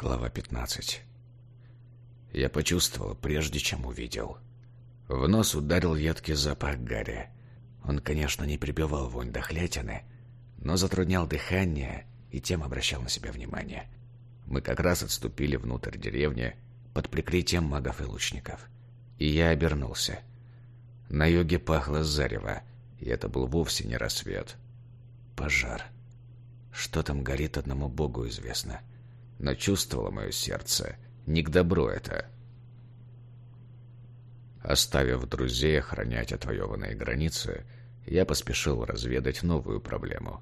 Глава 15. Я почувствовал, прежде чем увидел. В нос ударил едкий запах гари. Он, конечно, не прибивал вонь дохлятины, но затруднял дыхание и тем обращал на себя внимание. Мы как раз отступили внутрь деревни под прикрытием магов и лучников. И я обернулся. На юге пахло зарево, и это был вовсе не рассвет. Пожар. Что там горит, одному богу известно. — но чувствовало мое сердце. Не к добру это. Оставив друзей охранять отвоеванные границы, я поспешил разведать новую проблему.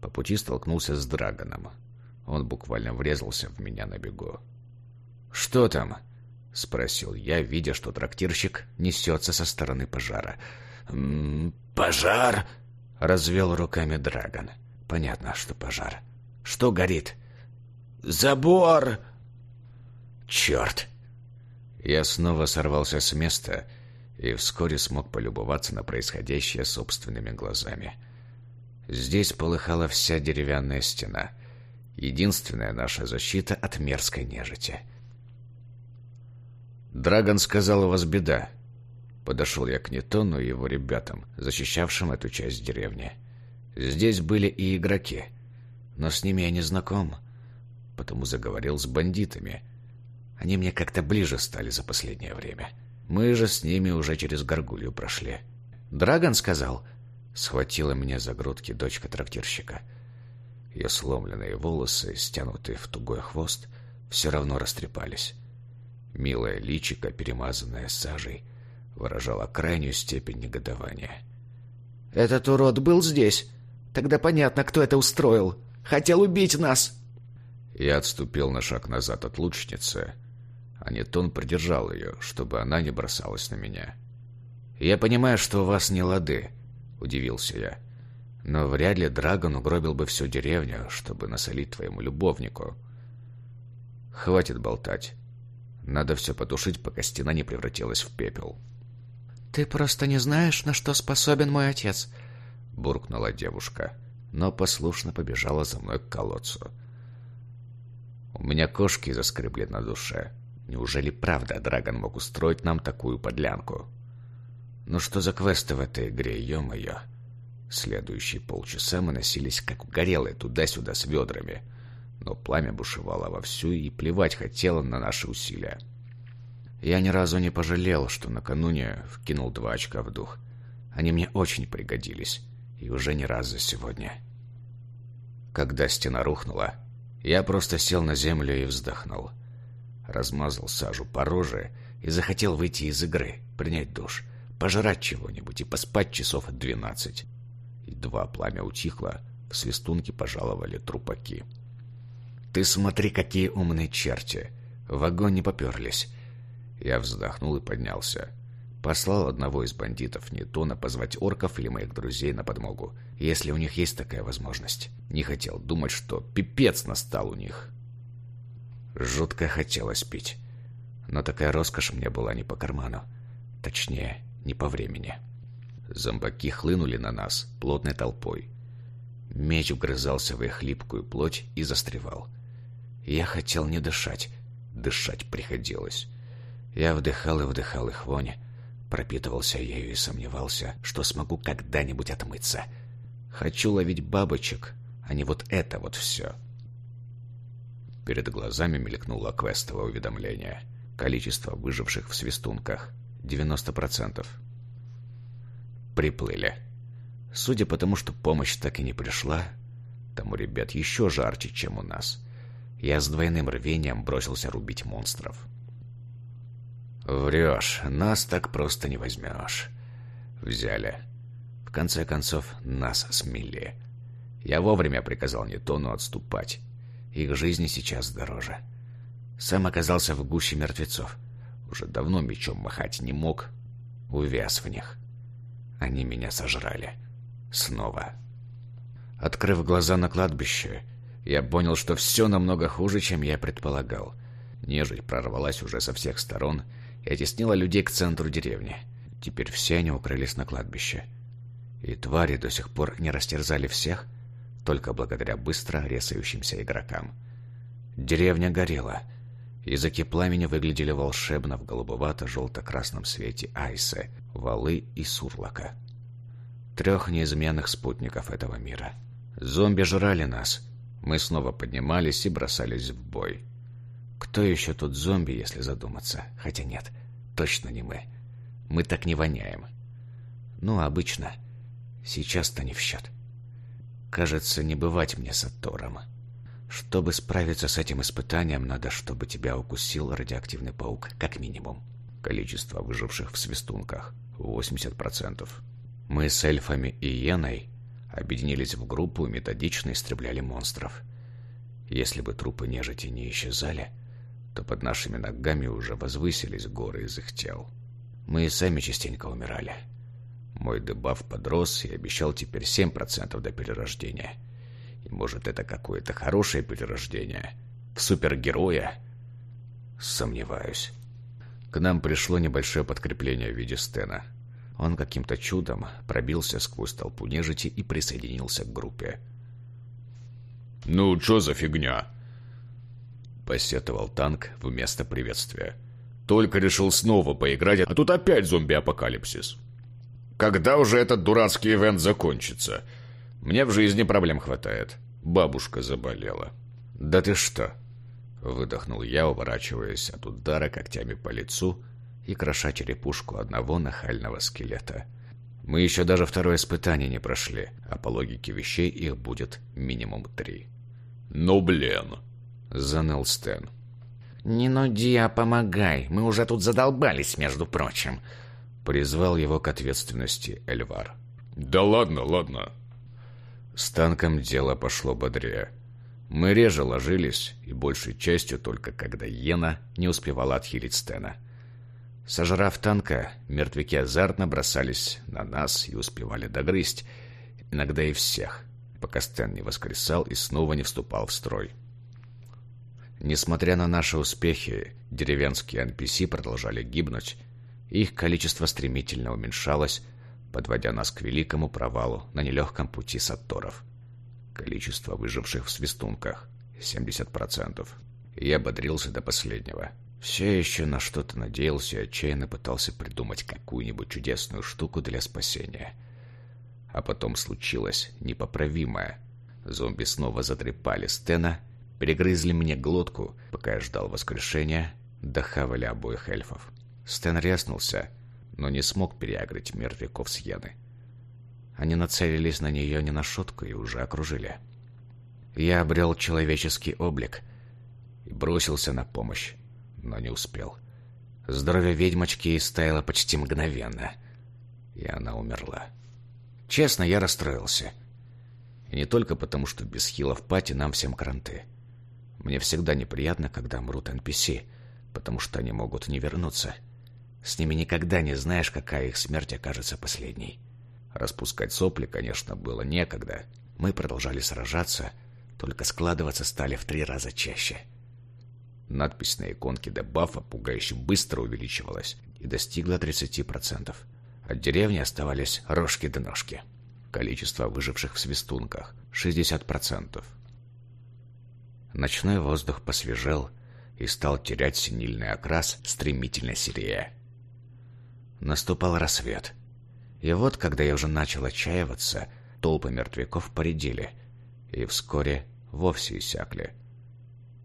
По пути столкнулся с Драгоном. Он буквально врезался в меня на бегу. «Что там?» — спросил я, видя, что трактирщик несется со стороны пожара. «М -м, «Пожар?» — развел руками Драгон. «Понятно, что пожар. Что горит?» Забор!» «Черт!» Я снова сорвался с места и вскоре смог полюбоваться на происходящее собственными глазами. Здесь полыхала вся деревянная стена. Единственная наша защита от мерзкой нежити. «Драгон сказал, у вас беда». Подошел я к Нетону и его ребятам, защищавшим эту часть деревни. Здесь были и игроки, но с ними я не знаком потому заговорил с бандитами. Они мне как-то ближе стали за последнее время. Мы же с ними уже через горгулью прошли. Драгон сказал, схватила меня за грудки дочка трактирщика. Ее сломленные волосы, стянутые в тугой хвост, все равно растрепались. Милое личико, перемазанное сажей, выражало крайнюю степень негодования. «Этот урод был здесь? Тогда понятно, кто это устроил. Хотел убить нас!» Я отступил на шаг назад от лучницы, а Нетон придержал ее, чтобы она не бросалась на меня. «Я понимаю, что у вас не лады», — удивился я. «Но вряд ли Драгон угробил бы всю деревню, чтобы насолить твоему любовнику». «Хватит болтать. Надо все потушить, пока стена не превратилась в пепел». «Ты просто не знаешь, на что способен мой отец», — буркнула девушка, но послушно побежала за мной к колодцу. У меня кошки заскребли на душе. Неужели правда Драгон мог устроить нам такую подлянку? Ну что за квесты в этой игре, ё-моё? Следующие полчаса мы носились как угорелые туда-сюда с ведрами. Но пламя бушевало вовсю и плевать хотело на наши усилия. Я ни разу не пожалел, что накануне вкинул два очка в дух. Они мне очень пригодились. И уже не раз за сегодня. Когда стена рухнула, я просто сел на землю и вздохнул. Размазал сажу по роже и захотел выйти из игры, принять душ, пожрать чего-нибудь и поспать часов двенадцать. Едва пламя утихло, в свистунки пожаловали трупаки. «Ты смотри, какие умные черти! В огонь не поперлись!» Я вздохнул и поднялся. Послал одного из бандитов Нетона позвать орков или моих друзей на подмогу, если у них есть такая возможность. Не хотел думать, что пипец настал у них. Жутко хотелось пить. Но такая роскошь мне была не по карману. Точнее, не по времени. Зомбаки хлынули на нас плотной толпой. Меч вгрызался в их липкую плоть и застревал. Я хотел не дышать. Дышать приходилось. Я вдыхал и вдыхал их вонь, Пропитывался ею и сомневался, что смогу когда-нибудь отмыться. Хочу ловить бабочек, а не вот это вот все. Перед глазами мелькнуло квестовое уведомление. Количество выживших в свистунках — 90%. Приплыли. Судя по тому, что помощь так и не пришла, там у ребят еще жарче, чем у нас. Я с двойным рвением бросился рубить монстров. «Врешь, нас так просто не возьмешь». «Взяли. В конце концов, нас смели. Я вовремя приказал Нетону отступать. Их жизни сейчас дороже. Сам оказался в гуще мертвецов. Уже давно мечом махать не мог. Увяз в них. Они меня сожрали. Снова. Открыв глаза на кладбище, я понял, что все намного хуже, чем я предполагал. Нежить прорвалась уже со всех сторон и оттеснила людей к центру деревни. Теперь все они укрылись на кладбище. И твари до сих пор не растерзали всех, только благодаря быстро резающимся игрокам. Деревня горела. Языки пламени выглядели волшебно в голубовато-желто-красном свете Айсы, Валы и Сурлака. Трех неизменных спутников этого мира. Зомби жрали нас. Мы снова поднимались и бросались в бой. Кто еще тут зомби, если задуматься? Хотя нет, точно не мы. Мы так не воняем. Ну, обычно. Сейчас-то не в счет. Кажется, не бывать мне с Аттором. Чтобы справиться с этим испытанием, надо, чтобы тебя укусил радиоактивный паук, как минимум. Количество выживших в свистунках – 80%. Мы с эльфами и Йеной объединились в группу и методично истребляли монстров. Если бы трупы нежити не исчезали, то под нашими ногами уже возвысились горы из их тел. Мы и сами частенько умирали. Мой дебаф подрос и обещал теперь 7% до перерождения – и может, это какое-то хорошее перерождение? В супергероя? Сомневаюсь. К нам пришло небольшое подкрепление в виде Стена. Он каким-то чудом пробился сквозь толпу нежити и присоединился к группе. «Ну, что за фигня?» Посетовал танк вместо приветствия. «Только решил снова поиграть, а тут опять зомби-апокалипсис. Когда уже этот дурацкий ивент закончится?» Мне в жизни проблем хватает. Бабушка заболела. Да ты что? Выдохнул я, уворачиваясь от удара когтями по лицу и кроша черепушку одного нахального скелета. Мы еще даже второе испытание не прошли, а по логике вещей их будет минимум три. «Ну, блин!» — заныл Стэн. «Не нуди, а помогай. Мы уже тут задолбались, между прочим», — призвал его к ответственности Эльвар. «Да ладно, ладно. С танком дело пошло бодрее. Мы реже ложились, и большей частью только когда Йена не успевала отхилить Стена. Сожрав танка, мертвяки азартно бросались на нас и успевали догрызть, иногда и всех, пока Стэн не воскресал и снова не вступал в строй. Несмотря на наши успехи, деревенские NPC продолжали гибнуть, их количество стремительно уменьшалось, подводя нас к великому провалу на нелегком пути сатторов. Количество выживших в свистунках — 70%. Я бодрился до последнего. Все еще на что-то надеялся и отчаянно пытался придумать какую-нибудь чудесную штуку для спасения. А потом случилось непоправимое. Зомби снова затрепали Стена, перегрызли мне глотку, пока я ждал воскрешения, дохавали обоих эльфов. Стэн ряснулся, но не смог переагрить мертвяков с Яны. Они нацелились на нее не на шутку и уже окружили. Я обрел человеческий облик и бросился на помощь, но не успел. Здоровье ведьмочки истаяло почти мгновенно, и она умерла. Честно, я расстроился. И не только потому, что без хилов пати нам всем кранты. Мне всегда неприятно, когда мрут NPC, потому что они могут не вернуться — с ними никогда не знаешь, какая их смерть окажется последней. Распускать сопли, конечно, было некогда. Мы продолжали сражаться, только складываться стали в три раза чаще. Надпись на иконке дебафа пугающе быстро увеличивалась и достигла 30%. От деревни оставались рожки до ножки. Количество выживших в свистунках — 60%. Ночной воздух посвежел и стал терять синильный окрас, стремительно серея. Наступал рассвет. И вот, когда я уже начал отчаиваться, толпы мертвяков поредели и вскоре вовсе иссякли.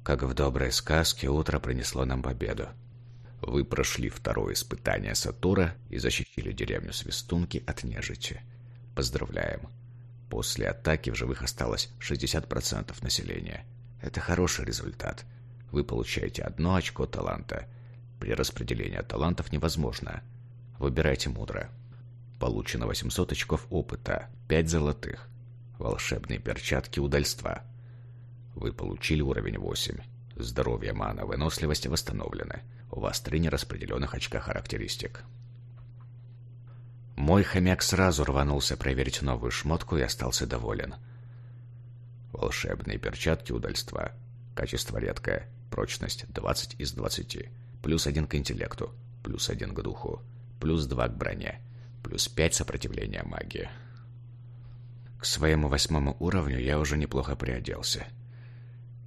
Как в доброй сказке, утро принесло нам победу. Вы прошли второе испытание Сатура и защитили деревню Свистунки от нежити. Поздравляем. После атаки в живых осталось 60% населения. Это хороший результат. Вы получаете одно очко таланта. При распределении талантов невозможно – Выбирайте мудро. Получено 800 очков опыта, 5 золотых. Волшебные перчатки удальства. Вы получили уровень 8. Здоровье, мана, выносливость восстановлены. У вас три нераспределенных очка характеристик. Мой хомяк сразу рванулся проверить новую шмотку и остался доволен. Волшебные перчатки удальства. Качество редкое. Прочность 20 из 20. Плюс один к интеллекту. Плюс один к духу плюс 2 к броне, плюс 5 сопротивления магии. К своему восьмому уровню я уже неплохо приоделся.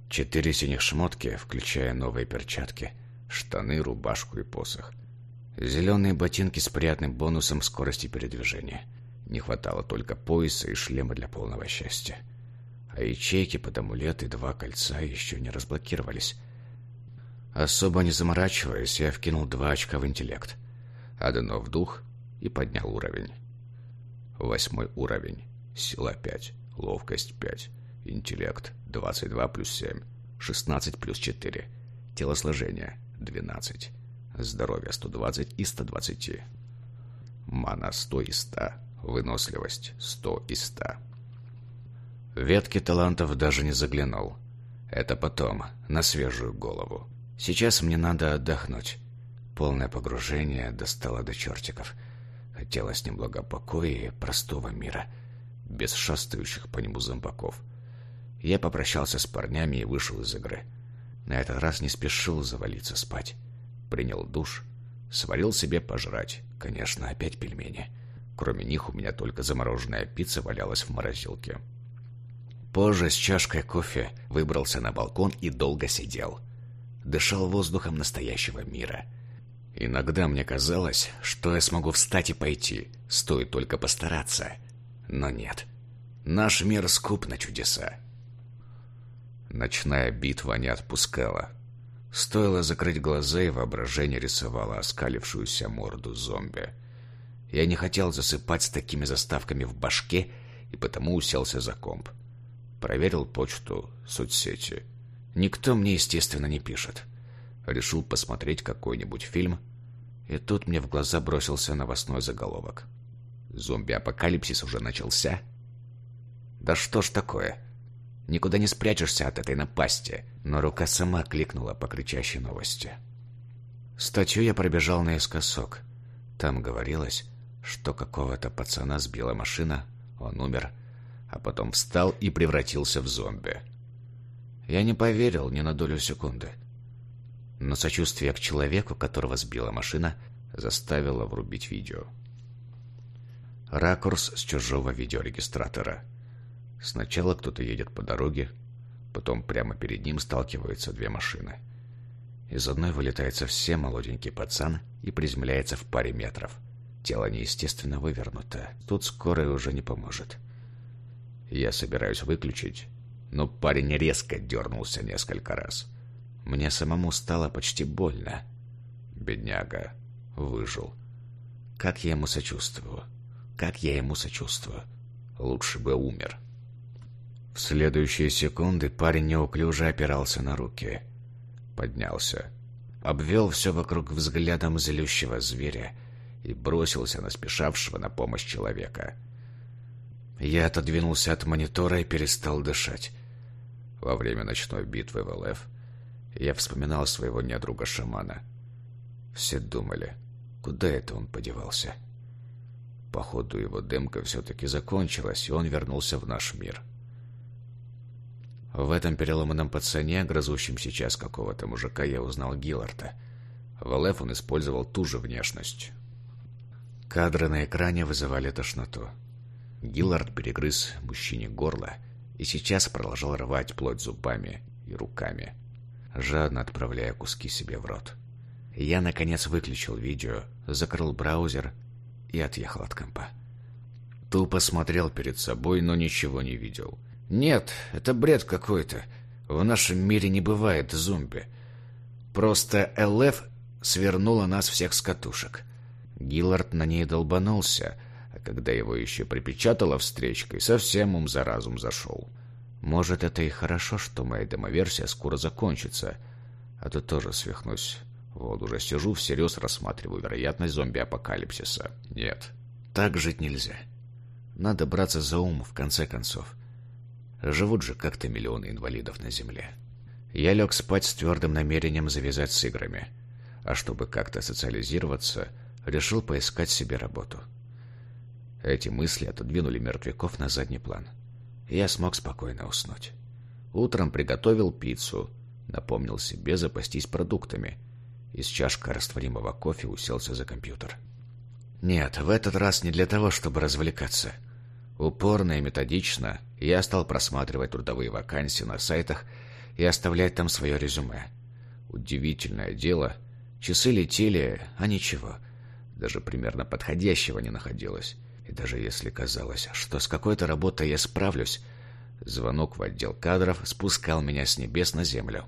Четыре синих шмотки, включая новые перчатки, штаны, рубашку и посох. Зеленые ботинки с приятным бонусом скорости передвижения. Не хватало только пояса и шлема для полного счастья. А ячейки под амулет и два кольца еще не разблокировались. Особо не заморачиваясь, я вкинул два очка в интеллект. Одно в дух и поднял уровень. Восьмой уровень. Сила 5. Ловкость 5. Интеллект 22 плюс 7. 16 плюс 4. Телосложение 12. Здоровье 120 и 120. Мана 100 и 100. Выносливость 100 и 100. Ветки талантов даже не заглянул. Это потом, на свежую голову. Сейчас мне надо отдохнуть. Полное погружение достало до чертиков. Хотелось немного покоя и простого мира, без шастающих по нему зомбаков. Я попрощался с парнями и вышел из игры. На этот раз не спешил завалиться спать. Принял душ, сварил себе пожрать. Конечно, опять пельмени. Кроме них у меня только замороженная пицца валялась в морозилке. Позже с чашкой кофе выбрался на балкон и долго сидел. Дышал воздухом настоящего мира. Иногда мне казалось, что я смогу встать и пойти, стоит только постараться. Но нет. Наш мир скуп на чудеса. Ночная битва не отпускала. Стоило закрыть глаза, и воображение рисовало оскалившуюся морду зомби. Я не хотел засыпать с такими заставками в башке, и потому уселся за комп. Проверил почту, соцсети. Никто мне, естественно, не пишет. Решил посмотреть какой-нибудь фильм, и тут мне в глаза бросился новостной заголовок. Зомби-апокалипсис уже начался? Да что ж такое? Никуда не спрячешься от этой напасти, но рука сама кликнула по кричащей новости. Статью я пробежал наискосок. Там говорилось, что какого-то пацана сбила машина, он умер, а потом встал и превратился в зомби. Я не поверил ни на долю секунды. Но сочувствие к человеку, которого сбила машина, заставило врубить видео. Ракурс с чужого видеорегистратора – Сначала кто-то едет по дороге, потом прямо перед ним сталкиваются две машины. Из одной вылетает совсем молоденький пацан и приземляется в паре метров. Тело неестественно вывернуто. Тут скорая уже не поможет. Я собираюсь выключить, но парень резко дернулся несколько раз. Мне самому стало почти больно. Бедняга. Выжил. Как я ему сочувствую. Как я ему сочувствую. Лучше бы умер. В следующие секунды парень неуклюже опирался на руки. Поднялся. Обвел все вокруг взглядом злющего зверя и бросился на спешавшего на помощь человека. Я отодвинулся от монитора и перестал дышать. Во время ночной битвы в ЛФ я вспоминал своего недруга-шамана. Все думали, куда это он подевался. Походу, его дымка все-таки закончилась, и он вернулся в наш мир. — в этом переломанном пацане, грозущем сейчас какого-то мужика, я узнал Гилларда. В ЛФ он использовал ту же внешность. Кадры на экране вызывали тошноту. Гиллард перегрыз мужчине горло и сейчас продолжал рвать плоть зубами и руками, жадно отправляя куски себе в рот. Я, наконец, выключил видео, закрыл браузер и отъехал от компа. Тупо смотрел перед собой, но ничего не видел. Нет, это бред какой-то. В нашем мире не бывает зомби. Просто ЛФ свернула нас всех с катушек. Гиллард на ней долбанулся, когда его еще припечатало встречкой, совсем ум за разум зашел. Может, это и хорошо, что моя демоверсия скоро закончится, а то тоже свихнусь. Вот уже сижу, всерьез рассматриваю вероятность зомби-апокалипсиса. Нет, так жить нельзя. Надо браться за ум, в конце концов. Живут же как-то миллионы инвалидов на Земле. Я лег спать с твердым намерением завязать с играми. А чтобы как-то социализироваться, решил поискать себе работу. Эти мысли отодвинули мертвяков на задний план. Я смог спокойно уснуть. Утром приготовил пиццу, напомнил себе запастись продуктами. Из чашка растворимого кофе уселся за компьютер. Нет, в этот раз не для того, чтобы развлекаться — Упорно и методично я стал просматривать трудовые вакансии на сайтах и оставлять там свое резюме. Удивительное дело, часы летели, а ничего. Даже примерно подходящего не находилось. И даже если казалось, что с какой-то работой я справлюсь, звонок в отдел кадров спускал меня с небес на землю.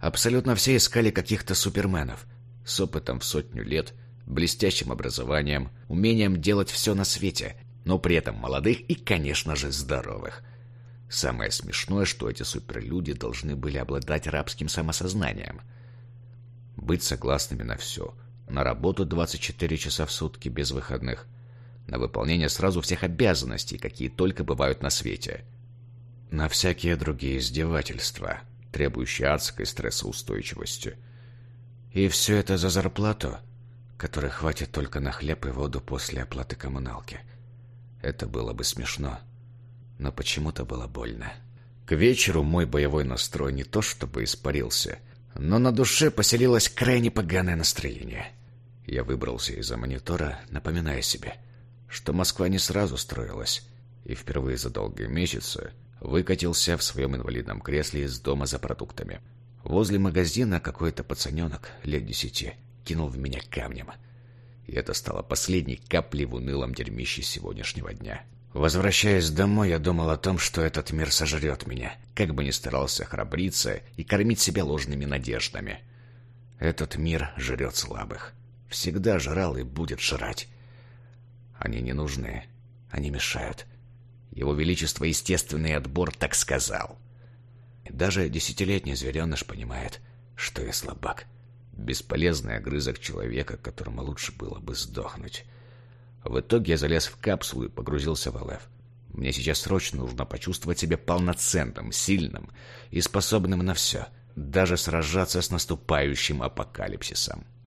Абсолютно все искали каких-то суперменов с опытом в сотню лет, блестящим образованием, умением делать все на свете, но при этом молодых и, конечно же, здоровых. Самое смешное, что эти суперлюди должны были обладать рабским самосознанием. Быть согласными на все. На работу 24 часа в сутки без выходных. На выполнение сразу всех обязанностей, какие только бывают на свете. На всякие другие издевательства, требующие адской стрессоустойчивости. И все это за зарплату, которой хватит только на хлеб и воду после оплаты коммуналки. Это было бы смешно но почему-то было больно. К вечеру мой боевой настрой не то чтобы испарился, но на душе поселилось крайне поганое настроение. Я выбрался из-за монитора, напоминая себе, что Москва не сразу строилась, и впервые за долгие месяцы выкатился в своем инвалидном кресле из дома за продуктами. Возле магазина какой-то пацаненок лет десяти кинул в меня камнем. И это стало последней каплей в унылом дерьмище сегодняшнего дня. Возвращаясь домой, я думал о том, что этот мир сожрет меня, как бы ни старался храбриться и кормить себя ложными надеждами. Этот мир жрет слабых. Всегда жрал и будет жрать. Они не нужны. Они мешают. Его Величество естественный отбор так сказал. даже десятилетний звереныш понимает, что я слабак. Бесполезный огрызок человека, которому лучше было бы сдохнуть. В итоге я залез в капсулу и погрузился в ЛФ. Мне сейчас срочно нужно почувствовать себя полноценным, сильным и способным на все, даже сражаться с наступающим апокалипсисом.